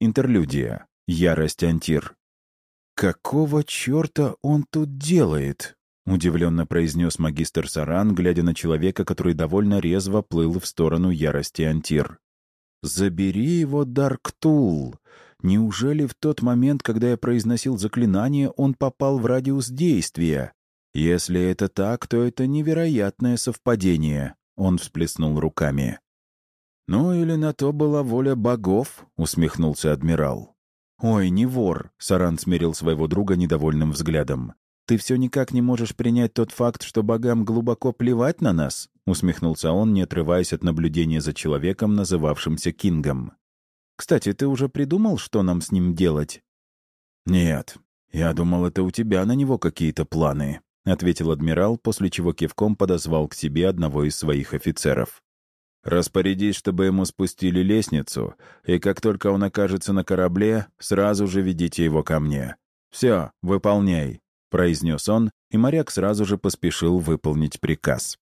Интерлюдия. Ярость Антир. «Какого черта он тут делает?» — удивленно произнес магистр Саран, глядя на человека, который довольно резво плыл в сторону ярости Антир. «Забери его, Дарктул! Неужели в тот момент, когда я произносил заклинание, он попал в радиус действия? Если это так, то это невероятное совпадение», — он всплеснул руками. «Ну или на то была воля богов», — усмехнулся адмирал. «Ой, не вор», — Саран смирил своего друга недовольным взглядом. «Ты все никак не можешь принять тот факт, что богам глубоко плевать на нас?» — усмехнулся он, не отрываясь от наблюдения за человеком, называвшимся Кингом. «Кстати, ты уже придумал, что нам с ним делать?» «Нет, я думал, это у тебя на него какие-то планы», — ответил адмирал, после чего кивком подозвал к себе одного из своих офицеров. Распорядись, чтобы ему спустили лестницу, и как только он окажется на корабле, сразу же ведите его ко мне. Все, выполняй», — произнес он, и моряк сразу же поспешил выполнить приказ.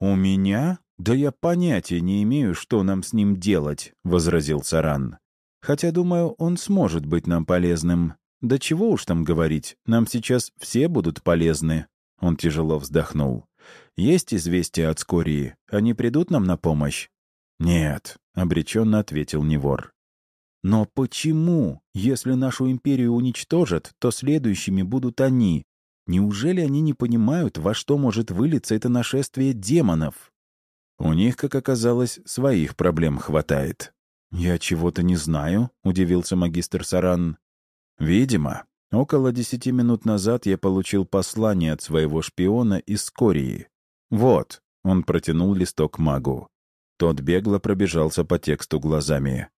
«У меня? Да я понятия не имею, что нам с ним делать», — возразил Саран. «Хотя, думаю, он сможет быть нам полезным. Да чего уж там говорить, нам сейчас все будут полезны». Он тяжело вздохнул. Есть известия от Скории? Они придут нам на помощь?» «Нет», — обреченно ответил Невор. «Но почему? Если нашу империю уничтожат, то следующими будут они. Неужели они не понимают, во что может вылиться это нашествие демонов?» «У них, как оказалось, своих проблем хватает». «Я чего-то не знаю», — удивился магистр Саран. «Видимо. Около десяти минут назад я получил послание от своего шпиона из Скории. «Вот», — он протянул листок магу. Тот бегло пробежался по тексту глазами.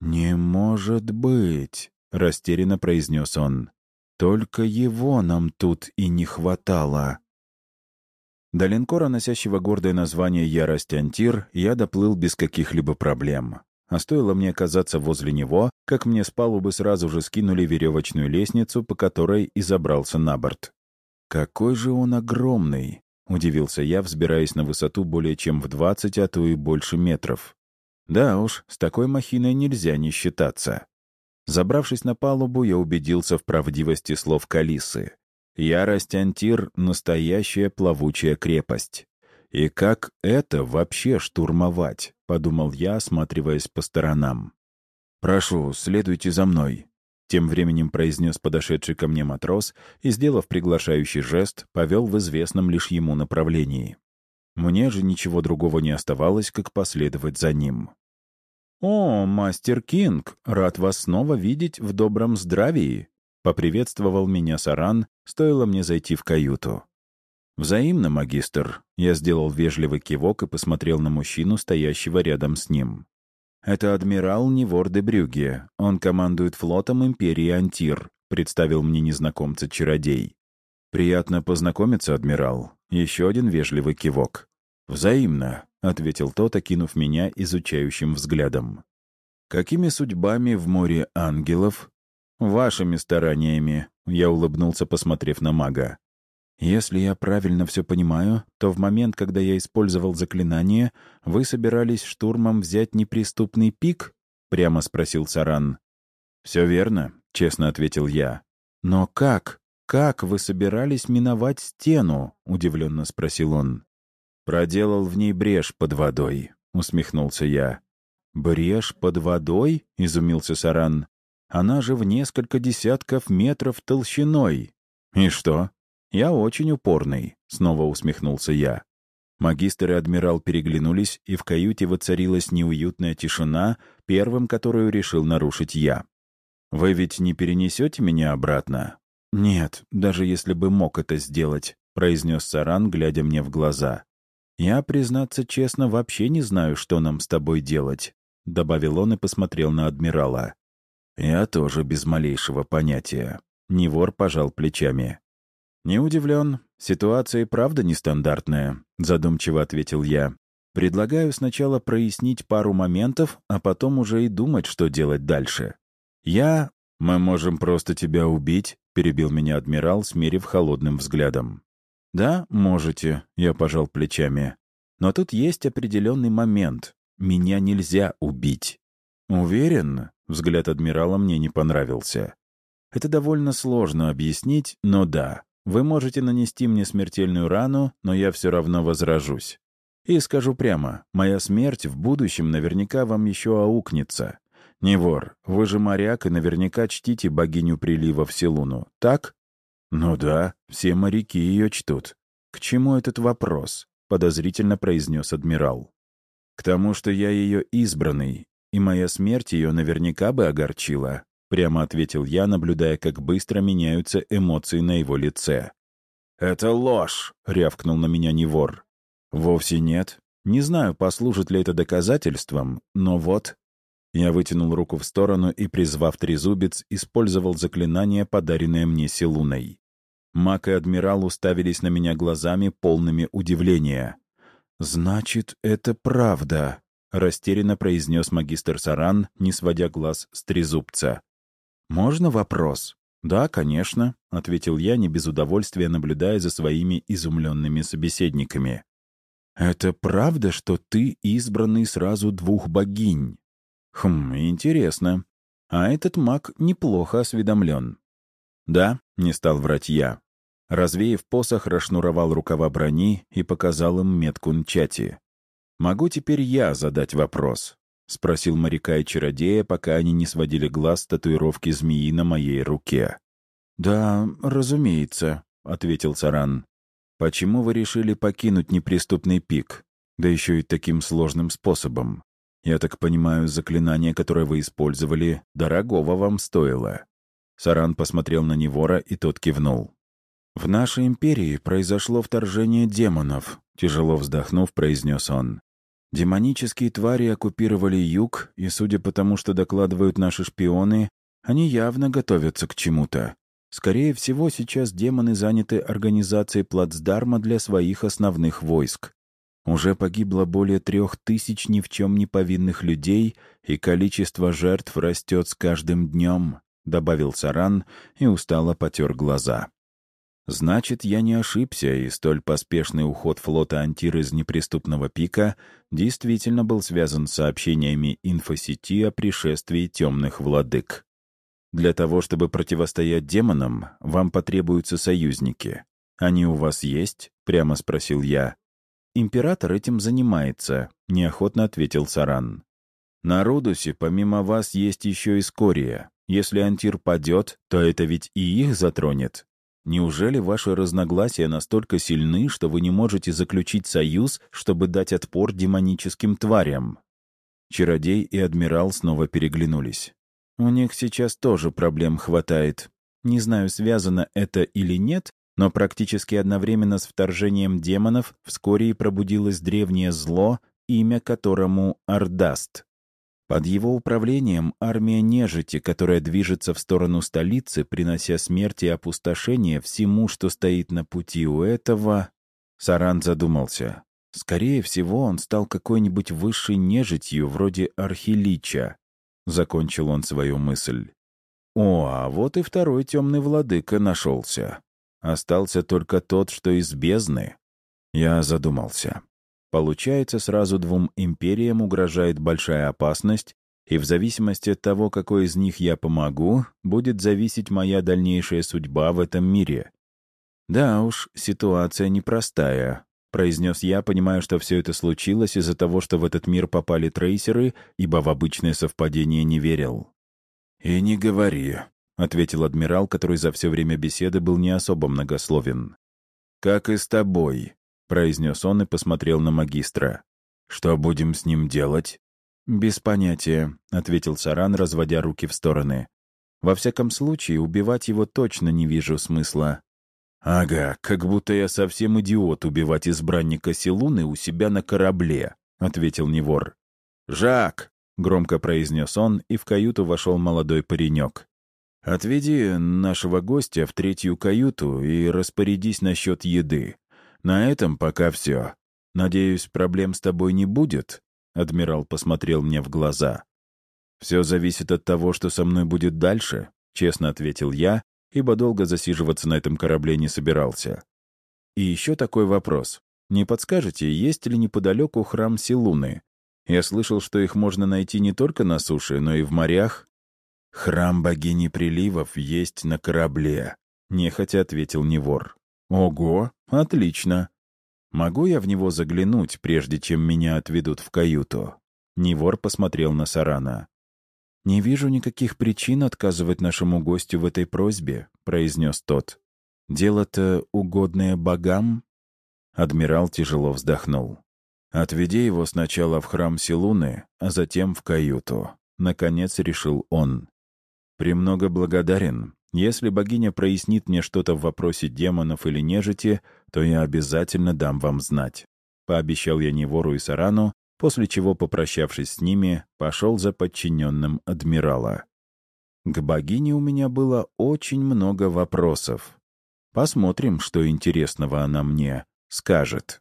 «Не может быть», — растерянно произнес он. «Только его нам тут и не хватало». До линкора, носящего гордое название «Ярость Антир», я доплыл без каких-либо проблем. А стоило мне оказаться возле него, как мне с палубы сразу же скинули веревочную лестницу, по которой и забрался на борт. Какой же он огромный! — удивился я, взбираясь на высоту более чем в 20, а то и больше метров. Да уж, с такой махиной нельзя не считаться. Забравшись на палубу, я убедился в правдивости слов Калисы. Ярость Антир — настоящая плавучая крепость. И как это вообще штурмовать? — подумал я, осматриваясь по сторонам. «Прошу, следуйте за мной», тем временем произнес подошедший ко мне матрос и, сделав приглашающий жест, повел в известном лишь ему направлении. Мне же ничего другого не оставалось, как последовать за ним. «О, мастер Кинг, рад вас снова видеть в добром здравии!» — поприветствовал меня Саран, стоило мне зайти в каюту. «Взаимно, магистр», — я сделал вежливый кивок и посмотрел на мужчину, стоящего рядом с ним. «Это адмирал Невор де Брюге. Он командует флотом Империи Антир», — представил мне незнакомца-чародей. «Приятно познакомиться, адмирал». Еще один вежливый кивок. «Взаимно», — ответил тот, окинув меня изучающим взглядом. «Какими судьбами в море ангелов?» «Вашими стараниями», — я улыбнулся, посмотрев на мага. «Если я правильно все понимаю, то в момент, когда я использовал заклинание, вы собирались штурмом взять неприступный пик?» — прямо спросил Саран. «Все верно», — честно ответил я. «Но как? Как вы собирались миновать стену?» — удивленно спросил он. «Проделал в ней брешь под водой», — усмехнулся я. «Брешь под водой?» — изумился Саран. «Она же в несколько десятков метров толщиной». «И что?» «Я очень упорный», — снова усмехнулся я. Магистр и адмирал переглянулись, и в каюте воцарилась неуютная тишина, первым которую решил нарушить я. «Вы ведь не перенесете меня обратно?» «Нет, даже если бы мог это сделать», — произнес Саран, глядя мне в глаза. «Я, признаться честно, вообще не знаю, что нам с тобой делать», — добавил он и посмотрел на адмирала. «Я тоже без малейшего понятия». Невор пожал плечами. «Не удивлен. Ситуация и правда нестандартная», — задумчиво ответил я. «Предлагаю сначала прояснить пару моментов, а потом уже и думать, что делать дальше. Я... Мы можем просто тебя убить», — перебил меня адмирал, смерив холодным взглядом. «Да, можете», — я пожал плечами. «Но тут есть определенный момент. Меня нельзя убить. «Уверен?» — взгляд адмирала мне не понравился. «Это довольно сложно объяснить, но да, вы можете нанести мне смертельную рану, но я все равно возражусь. И скажу прямо, моя смерть в будущем наверняка вам еще аукнется. Не вор, вы же моряк и наверняка чтите богиню прилива в Селуну, так? Ну да, все моряки ее чтут. К чему этот вопрос? Подозрительно произнес адмирал. К тому, что я ее избранный, и моя смерть ее наверняка бы огорчила, прямо ответил я, наблюдая, как быстро меняются эмоции на его лице. «Это ложь!» — рявкнул на меня Невор. «Вовсе нет. Не знаю, послужит ли это доказательством, но вот...» Я вытянул руку в сторону и, призвав трезубец, использовал заклинание, подаренное мне Селуной. Мак и адмирал уставились на меня глазами, полными удивления. «Значит, это правда», — растерянно произнес магистр Саран, не сводя глаз с трезубца. «Можно вопрос?» «Да, конечно», — ответил я, не без удовольствия наблюдая за своими изумленными собеседниками. «Это правда, что ты избранный сразу двух богинь?» «Хм, интересно. А этот маг неплохо осведомлен». «Да», — не стал врать я. Развеяв посох, расшнуровал рукава брони и показал им метку Нчати. «Могу теперь я задать вопрос?» — спросил моряка и чародея, пока они не сводили глаз с татуировки змеи на моей руке. «Да, разумеется», — ответил Саран. «Почему вы решили покинуть неприступный пик? Да еще и таким сложным способом. Я так понимаю, заклинание, которое вы использовали, дорогого вам стоило». Саран посмотрел на Невора, и тот кивнул. «В нашей империи произошло вторжение демонов», — тяжело вздохнув, произнес он. «Демонические твари оккупировали юг, и, судя по тому, что докладывают наши шпионы, они явно готовятся к чему-то. Скорее всего, сейчас демоны заняты организацией плацдарма для своих основных войск. Уже погибло более трех тысяч ни в чем не повинных людей, и количество жертв растет с каждым днем», — добавил Саран и устало потер глаза. «Значит, я не ошибся, и столь поспешный уход флота «Антир» из неприступного пика действительно был связан с сообщениями инфосети о пришествии темных владык. Для того, чтобы противостоять демонам, вам потребуются союзники. Они у вас есть?» — прямо спросил я. «Император этим занимается», — неохотно ответил Саран. «На Рудусе помимо вас есть еще и Скория. Если Антир падет, то это ведь и их затронет. Неужели ваши разногласия настолько сильны, что вы не можете заключить союз, чтобы дать отпор демоническим тварям?» Чародей и адмирал снова переглянулись. У них сейчас тоже проблем хватает. Не знаю, связано это или нет, но практически одновременно с вторжением демонов вскоре и пробудилось древнее зло, имя которому Ардаст. Под его управлением армия нежити, которая движется в сторону столицы, принося смерть и опустошение всему, что стоит на пути у этого... Саран задумался. Скорее всего, он стал какой-нибудь высшей нежитью, вроде архилича. — закончил он свою мысль. «О, а вот и второй темный владыка нашелся. Остался только тот, что из бездны». Я задумался. Получается, сразу двум империям угрожает большая опасность, и в зависимости от того, какой из них я помогу, будет зависеть моя дальнейшая судьба в этом мире. Да уж, ситуация непростая, произнес я, понимая, что все это случилось из-за того, что в этот мир попали трейсеры, ибо в обычное совпадение не верил. «И не говори», — ответил адмирал, который за все время беседы был не особо многословен. «Как и с тобой», — произнес он и посмотрел на магистра. «Что будем с ним делать?» «Без понятия», — ответил Саран, разводя руки в стороны. «Во всяком случае, убивать его точно не вижу смысла. «Ага, как будто я совсем идиот убивать избранника Силуны у себя на корабле», — ответил Невор. «Жак!» — громко произнес он, и в каюту вошел молодой паренек. «Отведи нашего гостя в третью каюту и распорядись насчет еды. На этом пока все. Надеюсь, проблем с тобой не будет?» Адмирал посмотрел мне в глаза. «Все зависит от того, что со мной будет дальше», — честно ответил я, ибо долго засиживаться на этом корабле не собирался. И еще такой вопрос. Не подскажете, есть ли неподалеку храм Силуны? Я слышал, что их можно найти не только на суше, но и в морях. Храм богини приливов есть на корабле, нехотя ответил Невор. Ого, отлично. Могу я в него заглянуть, прежде чем меня отведут в каюту? Невор посмотрел на Сарана. «Не вижу никаких причин отказывать нашему гостю в этой просьбе», — произнес тот. «Дело-то угодное богам?» Адмирал тяжело вздохнул. «Отведи его сначала в храм Силуны, а затем в каюту», — наконец решил он. «Премного благодарен. Если богиня прояснит мне что-то в вопросе демонов или нежити, то я обязательно дам вам знать». Пообещал я Невору и Сарану, после чего, попрощавшись с ними, пошел за подчиненным адмирала. К богине у меня было очень много вопросов. Посмотрим, что интересного она мне скажет.